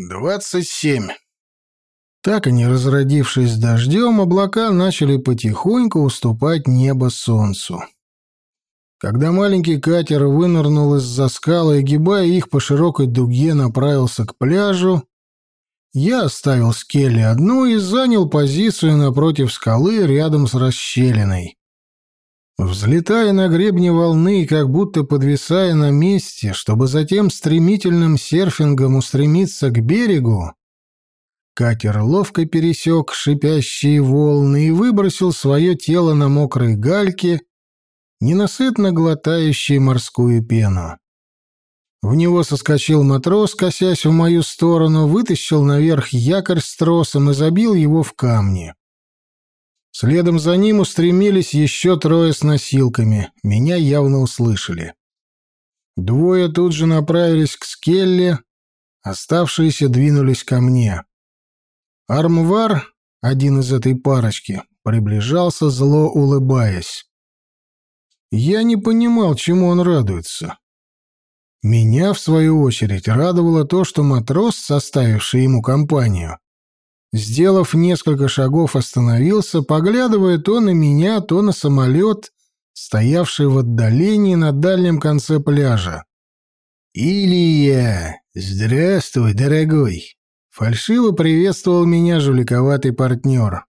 Двадцать семь. Так и не разродившись дождем, облака начали потихоньку уступать небо солнцу. Когда маленький катер вынырнул из-за скалы и, гибая их по широкой дуге, направился к пляжу, я оставил Скелли одну и занял позицию напротив скалы рядом с расщелиной. Взлетая на гребне волны, как будто подвисая на месте, чтобы затем стремительным серфингом устремиться к берегу, катер ловко пересек шипящие волны и выбросил свое тело на мокрой гальке, ненасытно глотающей морскую пену. В него соскочил матрос, косясь в мою сторону, вытащил наверх якорь с тросом и забил его в камни. Следом за ним устремились еще трое с носилками. Меня явно услышали. Двое тут же направились к Скелле, оставшиеся двинулись ко мне. Армвар, один из этой парочки, приближался, зло улыбаясь. Я не понимал, чему он радуется. Меня, в свою очередь, радовало то, что матрос, составивший ему компанию, Сделав несколько шагов, остановился, поглядывая то на меня, то на самолет, стоявший в отдалении на дальнем конце пляжа. «Илья! Здравствуй, дорогой!» Фальшиво приветствовал меня жуликоватый партнер.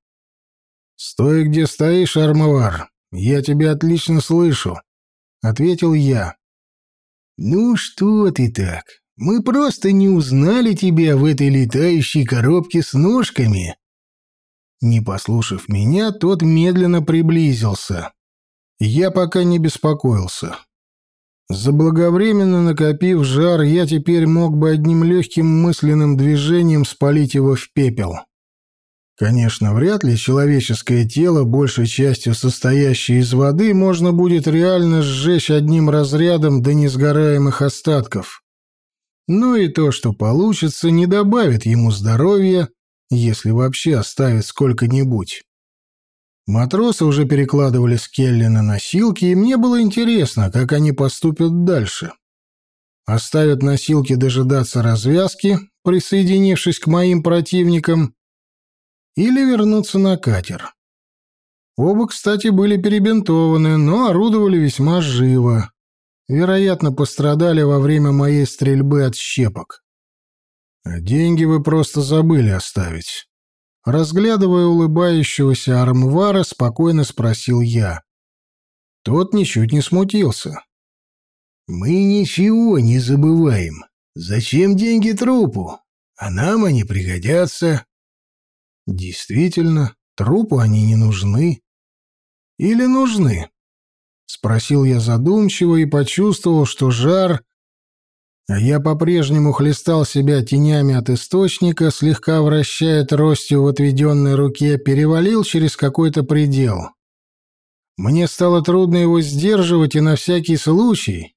«Стой, где стоишь, армовар. Я тебя отлично слышу», — ответил я. «Ну что ты так? Мы просто не узнали тебя в этой летающей коробке с ножками». Не послушав меня, тот медленно приблизился. Я пока не беспокоился. Заблаговременно накопив жар, я теперь мог бы одним легким мысленным движением спалить его в пепел. Конечно, вряд ли человеческое тело, большей частью состоящее из воды, можно будет реально сжечь одним разрядом до несгораемых остатков но и то, что получится, не добавит ему здоровья, если вообще оставит сколько-нибудь. Матросы уже перекладывали скелли на носилки, и мне было интересно, как они поступят дальше. Оставят носилки дожидаться развязки, присоединившись к моим противникам, или вернуться на катер. Оба, кстати, были перебинтованы, но орудовали весьма живо вероятно, пострадали во время моей стрельбы от щепок. А деньги вы просто забыли оставить. Разглядывая улыбающегося Армвара, спокойно спросил я. Тот ничуть не смутился. «Мы ничего не забываем. Зачем деньги трупу? А нам они пригодятся». «Действительно, трупу они не нужны. Или нужны?» Спросил я задумчиво и почувствовал, что жар... А я по-прежнему хлестал себя тенями от источника, слегка вращая тростью в отведенной руке, перевалил через какой-то предел. Мне стало трудно его сдерживать, и на всякий случай,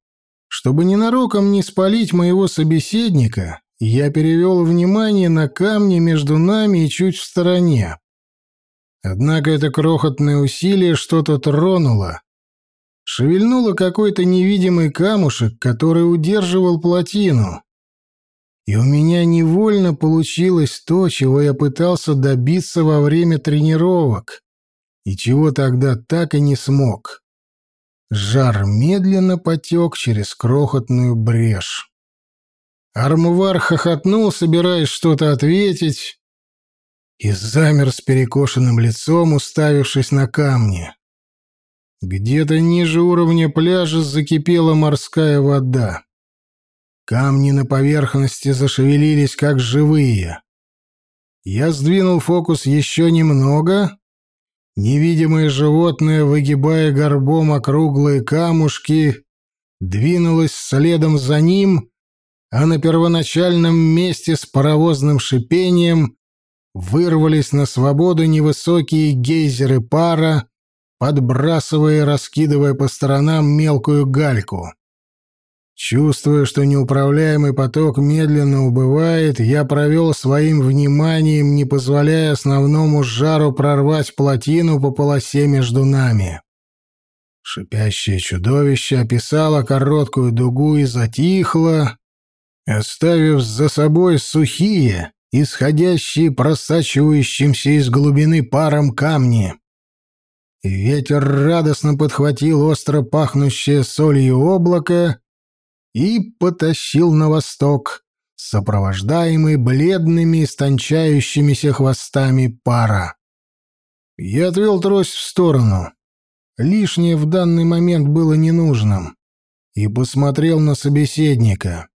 чтобы ненароком не спалить моего собеседника, я перевел внимание на камни между нами и чуть в стороне. Однако это крохотное усилие что-то тронуло, шевельнуло какой-то невидимый камушек, который удерживал плотину. И у меня невольно получилось то, чего я пытался добиться во время тренировок, и чего тогда так и не смог. Жар медленно потек через крохотную брешь. Армувар хохотнул, собираясь что-то ответить, и замер с перекошенным лицом, уставившись на камни. Где-то ниже уровня пляжа закипела морская вода. Камни на поверхности зашевелились, как живые. Я сдвинул фокус еще немного. Невидимое животное, выгибая горбом округлые камушки, двинулось следом за ним, а на первоначальном месте с паровозным шипением вырвались на свободу невысокие гейзеры пара, подбрасывая и раскидывая по сторонам мелкую гальку. Чувствуя, что неуправляемый поток медленно убывает, я провел своим вниманием, не позволяя основному жару прорвать плотину по полосе между нами. Шипящее чудовище описало короткую дугу и затихло, оставив за собой сухие, исходящие просачивающимся из глубины паром камни. Ветер радостно подхватил остро пахнущее солью облако и потащил на восток, сопровождаемый бледными истончающимися хвостами пара. Я отвел трость в сторону. Лишнее в данный момент было ненужным. И посмотрел на собеседника.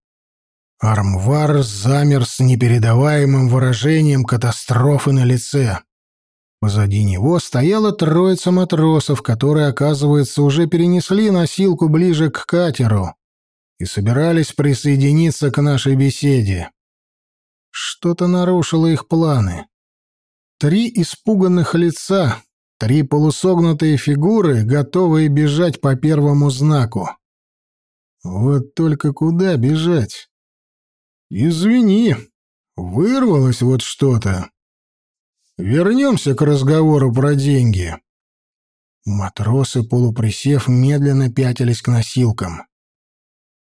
Армвар замер с непередаваемым выражением катастрофы на лице. Позади него стояла троица матросов, которые, оказывается, уже перенесли носилку ближе к катеру и собирались присоединиться к нашей беседе. Что-то нарушило их планы. Три испуганных лица, три полусогнутые фигуры, готовые бежать по первому знаку. Вот только куда бежать? Извини, вырвалось вот что-то. Вернемся к разговору про деньги. Матросы, полуприсев, медленно пятились к носилкам.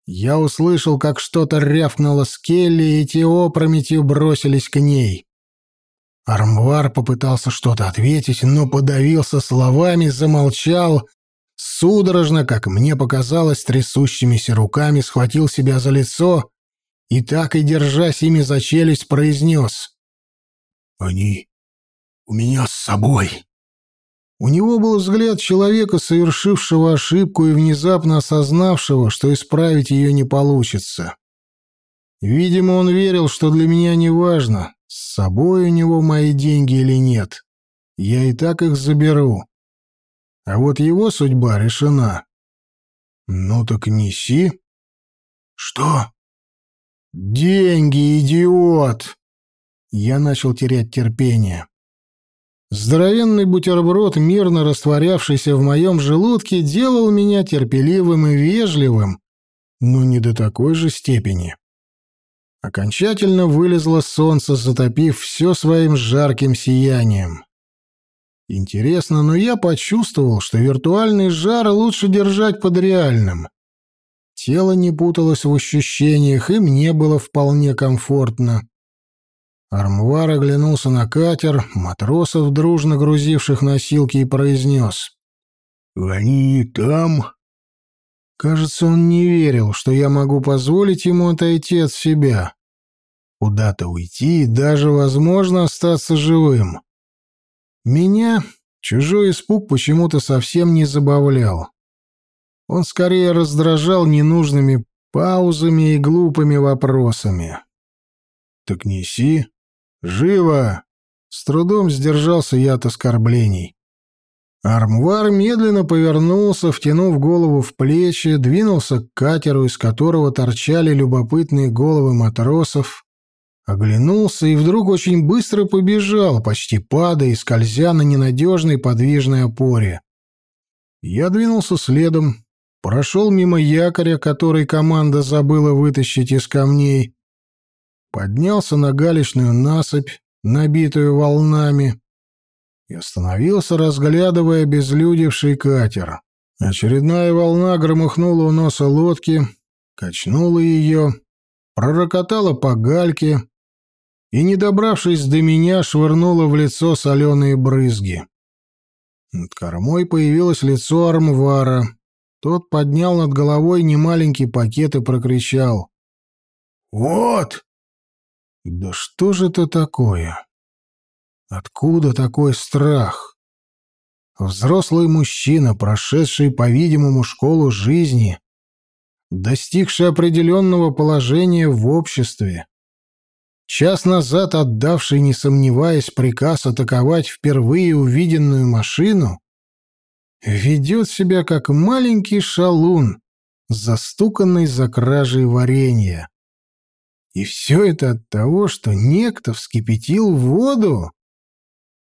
Я услышал, как что-то рявкнуло Скелли, и те опрометью бросились к ней. Армвар попытался что-то ответить, но подавился словами, замолчал, судорожно, как мне показалось, трясущимися руками схватил себя за лицо и так и, держась ими за челюсть, произнес. «Они у меня с собой». У него был взгляд человека, совершившего ошибку и внезапно осознавшего, что исправить ее не получится. Видимо, он верил, что для меня не важно, с собой у него мои деньги или нет. Я и так их заберу. А вот его судьба решена. Ну так неси. Что? Деньги, идиот! Я начал терять терпение. Здоровенный бутерброд, мирно растворявшийся в моем желудке, делал меня терпеливым и вежливым, но не до такой же степени. Окончательно вылезло солнце, затопив все своим жарким сиянием. Интересно, но я почувствовал, что виртуальный жар лучше держать под реальным. Тело не путалось в ощущениях, и мне было вполне комфортно. Армвар оглянулся на катер, матросов, дружно грузивших носилки, и произнес. «Они там?» Кажется, он не верил, что я могу позволить ему отойти от себя. Куда-то уйти и даже, возможно, остаться живым. Меня чужой испуг почему-то совсем не забавлял. Он скорее раздражал ненужными паузами и глупыми вопросами. «Так неси. Живо!» С трудом сдержался я от оскорблений. Армвар медленно повернулся, втянув голову в плечи, двинулся к катеру, из которого торчали любопытные головы матросов, оглянулся и вдруг очень быстро побежал, почти падая и скользя на ненадежной подвижной опоре. Я двинулся следом, прошел мимо якоря, который команда забыла вытащить из камней, поднялся на галечную насыпь, набитую волнами, и остановился, разглядывая безлюдевший катер. Очередная волна громыхнула у носа лодки, качнула ее, пророкотала по гальке и, не добравшись до меня, швырнула в лицо соленые брызги. Над кормой появилось лицо Армвара. Тот поднял над головой немаленький пакет и прокричал. «Вот!» «Да что же это такое?» Откуда такой страх? Взрослый мужчина, прошедший, по-видимому, школу жизни, достигший определенного положения в обществе, час назад отдавший, не сомневаясь, приказ атаковать впервые увиденную машину, ведет себя как маленький шалун, застуканный за кражей варенья. И все это от того, что некто вскипятил воду.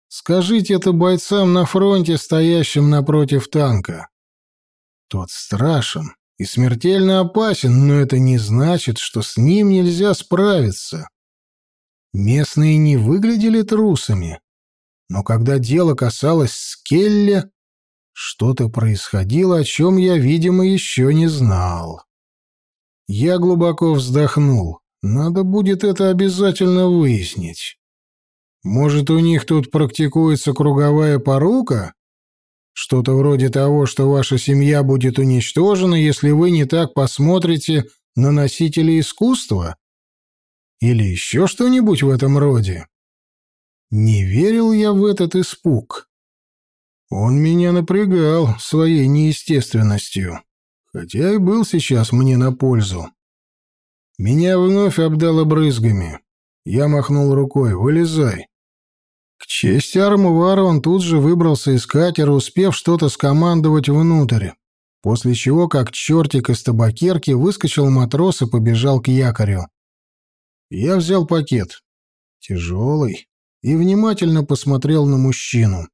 Скажите это бойцам на фронте, стоящим напротив танка. Тот страшен и смертельно опасен, но это не значит, что с ним нельзя справиться. Местные не выглядели трусами, но когда дело касалось Скелли, что-то происходило, о чем я, видимо, еще не знал. Я глубоко вздохнул. Надо будет это обязательно выяснить. Может, у них тут практикуется круговая порука? Что-то вроде того, что ваша семья будет уничтожена, если вы не так посмотрите на носителей искусства? Или еще что-нибудь в этом роде? Не верил я в этот испуг. Он меня напрягал своей неестественностью, хотя и был сейчас мне на пользу. Меня вновь обдало брызгами. Я махнул рукой. «Вылезай». К чести Армувара он тут же выбрался из катера, успев что-то скомандовать внутрь, после чего, как чертик из табакерки, выскочил матрос и побежал к якорю. Я взял пакет, тяжелый, и внимательно посмотрел на мужчину.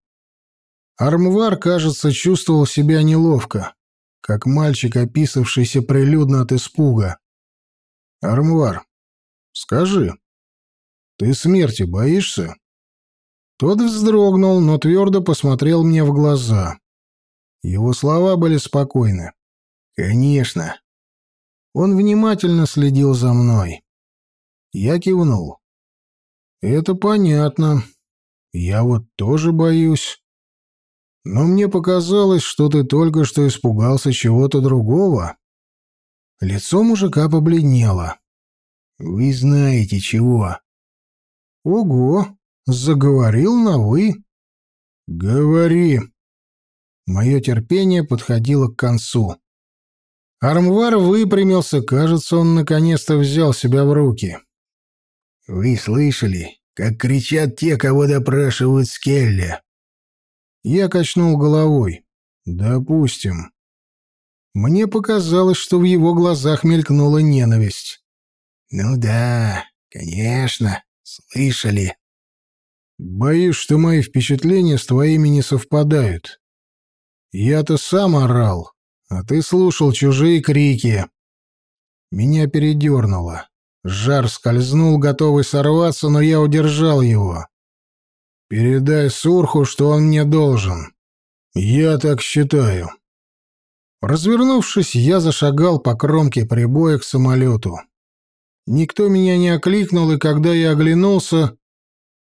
Армвар, кажется, чувствовал себя неловко, как мальчик, описавшийся прилюдно от испуга. «Армвар, скажи, ты смерти боишься?» Тот вздрогнул, но твердо посмотрел мне в глаза. Его слова были спокойны. «Конечно». Он внимательно следил за мной. Я кивнул. «Это понятно. Я вот тоже боюсь. Но мне показалось, что ты только что испугался чего-то другого». Лицо мужика побледнело. «Вы знаете чего?» «Ого! Заговорил на «вы». «Говори!» Мое терпение подходило к концу. Армвар выпрямился, кажется, он наконец-то взял себя в руки. «Вы слышали, как кричат те, кого допрашивают Скелли?» Я качнул головой. «Допустим». Мне показалось, что в его глазах мелькнула ненависть. «Ну да, конечно, слышали». «Боюсь, что мои впечатления с твоими не совпадают. Я-то сам орал, а ты слушал чужие крики». Меня передернуло. Жар скользнул, готовый сорваться, но я удержал его. «Передай Сурху, что он мне должен. Я так считаю». Развернувшись, я зашагал по кромке прибоя к самолету. Никто меня не окликнул, и когда я оглянулся,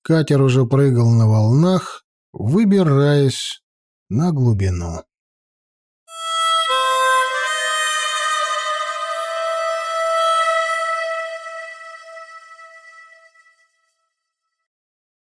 катер уже прыгал на волнах, выбираясь на глубину.